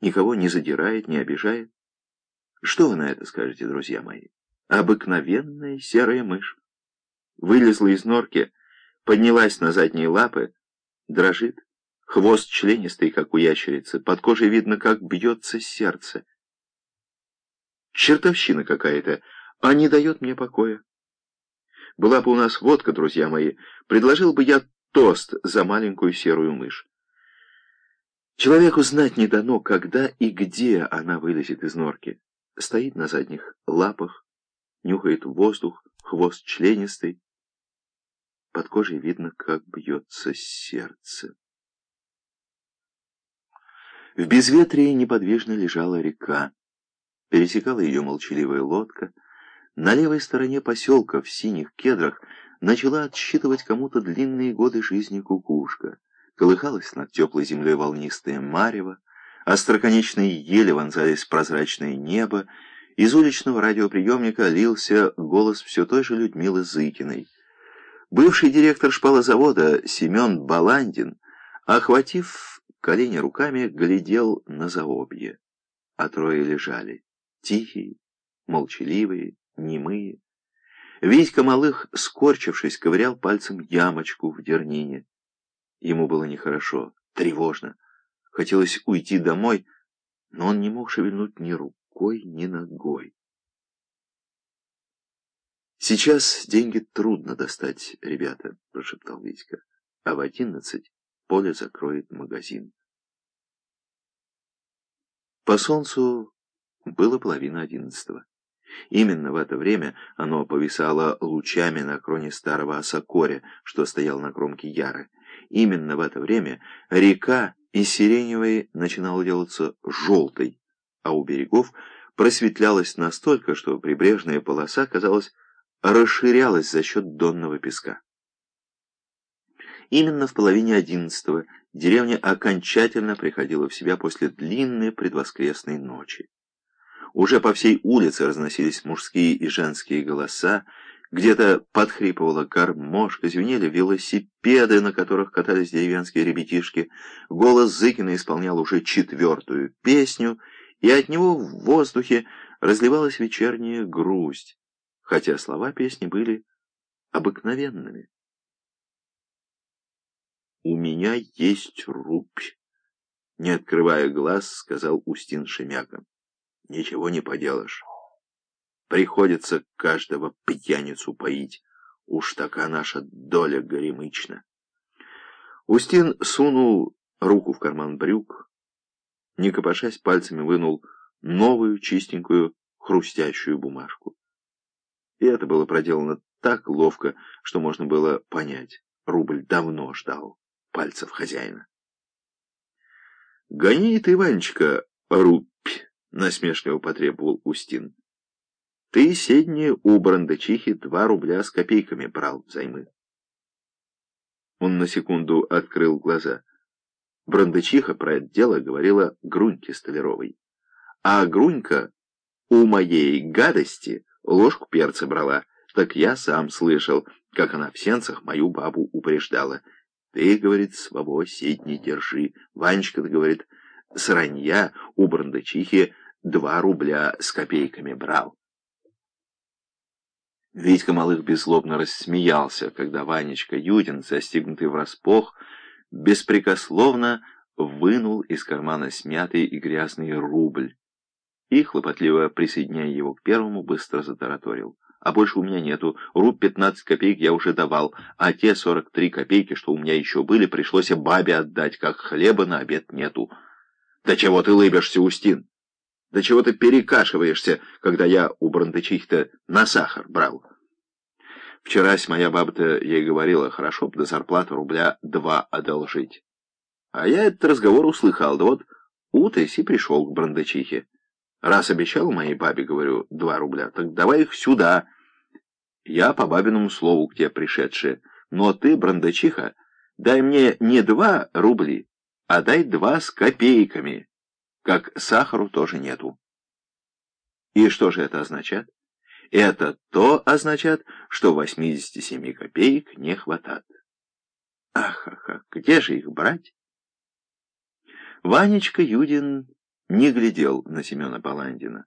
никого не задирает, не обижает. Что вы на это скажете, друзья мои? Обыкновенная серая мышь. Вылезла из норки, поднялась на задние лапы, дрожит. Хвост членистый, как у ящерицы, под кожей видно, как бьется сердце. Чертовщина какая-то, а не дает мне покоя. Была бы у нас водка, друзья мои, предложил бы я тост за маленькую серую мышь. Человеку знать не дано, когда и где она вылезет из норки. Стоит на задних лапах, нюхает воздух, хвост членистый. Под кожей видно, как бьется сердце. В безветрии неподвижно лежала река. Пересекала ее молчаливая лодка. На левой стороне поселка, в синих кедрах, начала отсчитывать кому-то длинные годы жизни кукушка. Колыхалась над теплой землей волнистая марево, остроконечные ели вонзались в прозрачное небо, из уличного радиоприемника лился голос все той же Людмилы Зыкиной. Бывший директор шпалозавода Семен Баландин, охватив колени руками, глядел на заобье, а трое лежали, тихие, молчаливые, немые. Витька Малых, скорчившись, ковырял пальцем ямочку в дернине. Ему было нехорошо, тревожно. Хотелось уйти домой, но он не мог шевельнуть ни рукой, ни ногой. «Сейчас деньги трудно достать, ребята», — прошептал Витька. «А в одиннадцать Поля закроет магазин». По солнцу было половина одиннадцатого. Именно в это время оно повисало лучами на кроне старого осокоря, что стоял на кромке Яры. Именно в это время река из сиреневой начинала делаться желтой, а у берегов просветлялась настолько, что прибрежная полоса, казалось, расширялась за счет донного песка. Именно в половине одиннадцатого деревня окончательно приходила в себя после длинной предвоскресной ночи. Уже по всей улице разносились мужские и женские голоса, где-то подхрипывала гармошка, звенели велосипеды, на которых катались деревенские ребятишки. Голос Зыкина исполнял уже четвертую песню, и от него в воздухе разливалась вечерняя грусть, хотя слова песни были обыкновенными. «У меня есть рубь», — не открывая глаз, сказал Устин Шемяка. «Ничего не поделаешь». Приходится каждого пьяницу поить. Уж такая наша доля горемычна. Устин сунул руку в карман брюк, не копошась пальцами вынул новую чистенькую хрустящую бумажку. И это было проделано так ловко, что можно было понять. Рубль давно ждал пальцев хозяина. «Гони ты, Ванечка, рубь!» — насмешливо потребовал Устин. Ты седни у Брандачихи два рубля с копейками брал взаймы. Он на секунду открыл глаза. Брандачиха про это дело говорила Груньке Столяровой. А Грунька у моей гадости ложку перца брала, так я сам слышал, как она в сенцах мою бабу упреждала. Ты, говорит, своего сеть не держи. Ванечка-то, говорит, сранья у Брандачихи два рубля с копейками брал. Витька Малых беззлобно рассмеялся, когда Ванечка Юдин, застигнутый врасплох, беспрекословно вынул из кармана смятый и грязный рубль и, хлопотливо присоединяя его к первому, быстро затараторил. «А больше у меня нету. Руб 15 копеек я уже давал, а те 43 копейки, что у меня еще были, пришлось бабе отдать, как хлеба на обед нету». «Да чего ты лыбишься, Устин? Да чего ты перекашиваешься, когда я у Брандычихи-то на сахар брал?» Вчерась моя баба-то ей говорила, хорошо бы до зарплаты рубля два одолжить. А я этот разговор услыхал, да вот утась и пришел к Брандачихе. Раз обещал моей бабе, говорю, два рубля, так давай их сюда. Я по бабиному слову к тебе пришедшая. Но ты, Брандачиха, дай мне не два рубли, а дай два с копейками, как сахару тоже нету. И что же это означает? Это то означает, что 87 копеек не хватает. Ах, ах, ах, где же их брать? Ванечка Юдин не глядел на Семена Паландина.